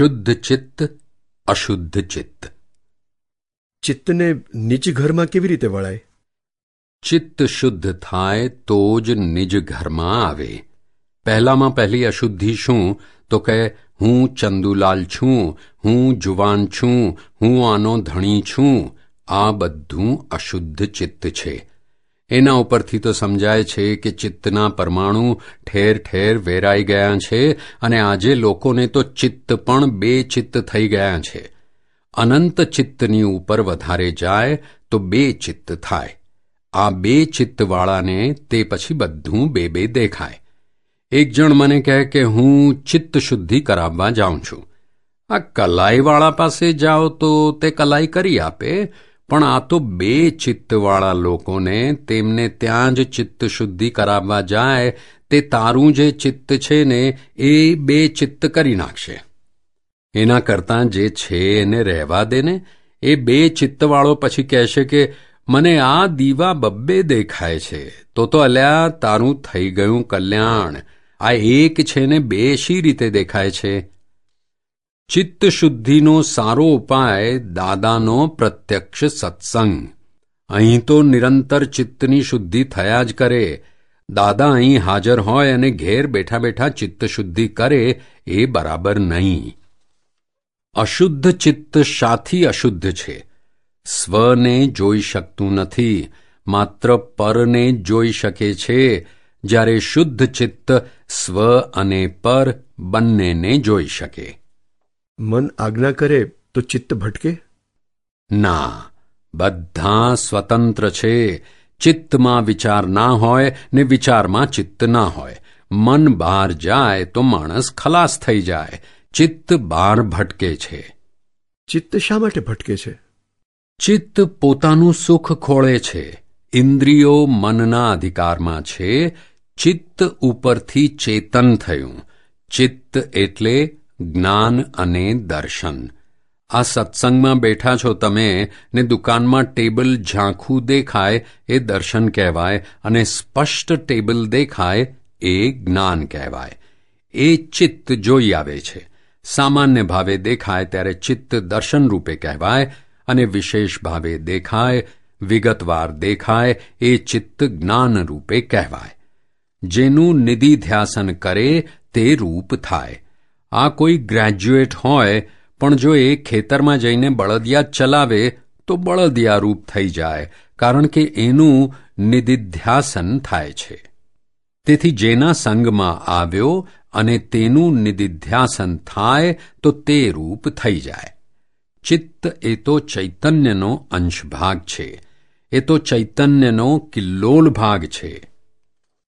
શુદ્ધ ચિત્ત અશુદ્ધ ચિત્ત. ચિત્તને નિજ ઘરમાં કેવી રીતે વળાય? ચિત્ત શુદ્ધ થાય તો જ નિજ ઘરમાં આવે. પહેલામાં પહેલી અશુદ્ધિ શું? તો કહે હું ચંદુલાલ છું હું જુવાન છું હું આનો ધણી છું. આ બધું અશુદ્ધ ચિત્ત છે. એના ઉપરથી તો સમજાય છે કે ચિત્તના પરમાણુ ઠેર ઠેર વેરાઈ ગયા છે અને આજે લોકોને તો ચિત્ત પણ બે ચિત્ત થઈ ગયા છે. અનંત ચિત્તની ઉપર વધારે જાય તો બે ચિત્ત થાય. આ બે ચિત્તવાળાને તે પછી બધું બે બે દેખાય. એક જણ મને કહે કે હું ચિત્ત શુદ્ધિ કરાવવા જાઉં છું. આ કલાઈવાળા પાસે જાઓ તો તે કલાઈ કરી આપે પણ આ તો બે ચિત્તવાળા લોકોને તેમને ત્યાં જ ચિત્ત શુદ્ધિ કરાવવા જાય, તે તારું જે ચિત્ત છે ને, એ બે ચિત્ત કરી નાખશે. એના કરતાં જે છે એને રહેવા દે ને, એ બે ચિત્તવાળો પછી કહેશે કે, મને આ દીવા બબ્બે દેખાય છે. તો તો અલ્યા, તારું થઈ ગયું કલ્યાણ. આ એક છે ને બે શી રીતે દેખાય છે? ચિત્ત શુદ્ધિનો સારો ઉપાય દાદાનો પ્રત્યક્ષ સત્સંગ. અહીં તો નિરંતર ચિત્તની શુદ્ધિ થયા જ કરે. દાદા અહીં હાજર હોય અને ઘેર બેઠા બેઠા ચિત્ત શુદ્ધિ કરે એ બરાબર નહીં. અશુદ્ધ ચિત્ત શાથી અશુદ્ધ છે. સ્વને જોઈ શકતું નથી, માત્ર પરને જોઈ શકે છે. જ્યારે શુદ્ધ ચિત્ત સ્વ અને પર બંનેને જોઈ શકે. મન આજ્ઞા કરે તો ચિત્ત ભટકે? ના બધા સ્વતંત્ર છે. ચિત્તમાં વિચાર ના હોય ને વિચારમાં ચિત્ત ના હોય. મન બહાર જાય તો માણસ ખલાસ થઈ જાય. ચિત્ત બહાર ભટકે છે. ચિત્ત શા માટે ભટકે છે? ચિત્ત પોતાનું સુખ ખોળે છે. ઇન્દ્રિયો મનના અધિકારમાં છે. ચિત્ત ઉપરથી ચેતન થયું. ચિત્ત એટલે જ્ઞાન અને દર્શન. આ સત્સંગમાં બેઠા છો તમે ને દુકાનમાં ટેબલ ઝાંખું દેખાય એ દર્શન કહેવાય અને સ્પષ્ટ ટેબલ દેખાય એ જ્ઞાન કહેવાય. એ ચિત્ત જોઈ આવે છે. સામાન્ય ભાવે દેખાય ત્યારે ચિત્ત દર્શન રૂપે કહેવાય અને વિશેષ ભાવે દેખાય, વિગતવાર દેખાય એ ચિત્ત જ્ઞાન રૂપે કહેવાય. જેનું નિધિધ્યાસન કરે તે રૂપ થાય. આ કોઈ ગ્રેજ્યુએટ હોય, પણ જો એ ખેતરમાં જઈને બળદિયા ચલાવે, તો બળદિયા રૂપ થઈ જાય, કારણ કે એનું નિદિધ્યાસન થાય છે. તેથી જેના સંગમાં આવ્યો અને તેનું નિદિધ્યાસન થાય, તો તે રૂપ થઈ જાય. ચિત્ત એ તો ચૈતન્યનો અંશ ભાગ છે. એ તો ચૈતન્યનો કિલ્લોલ ભાગ છે.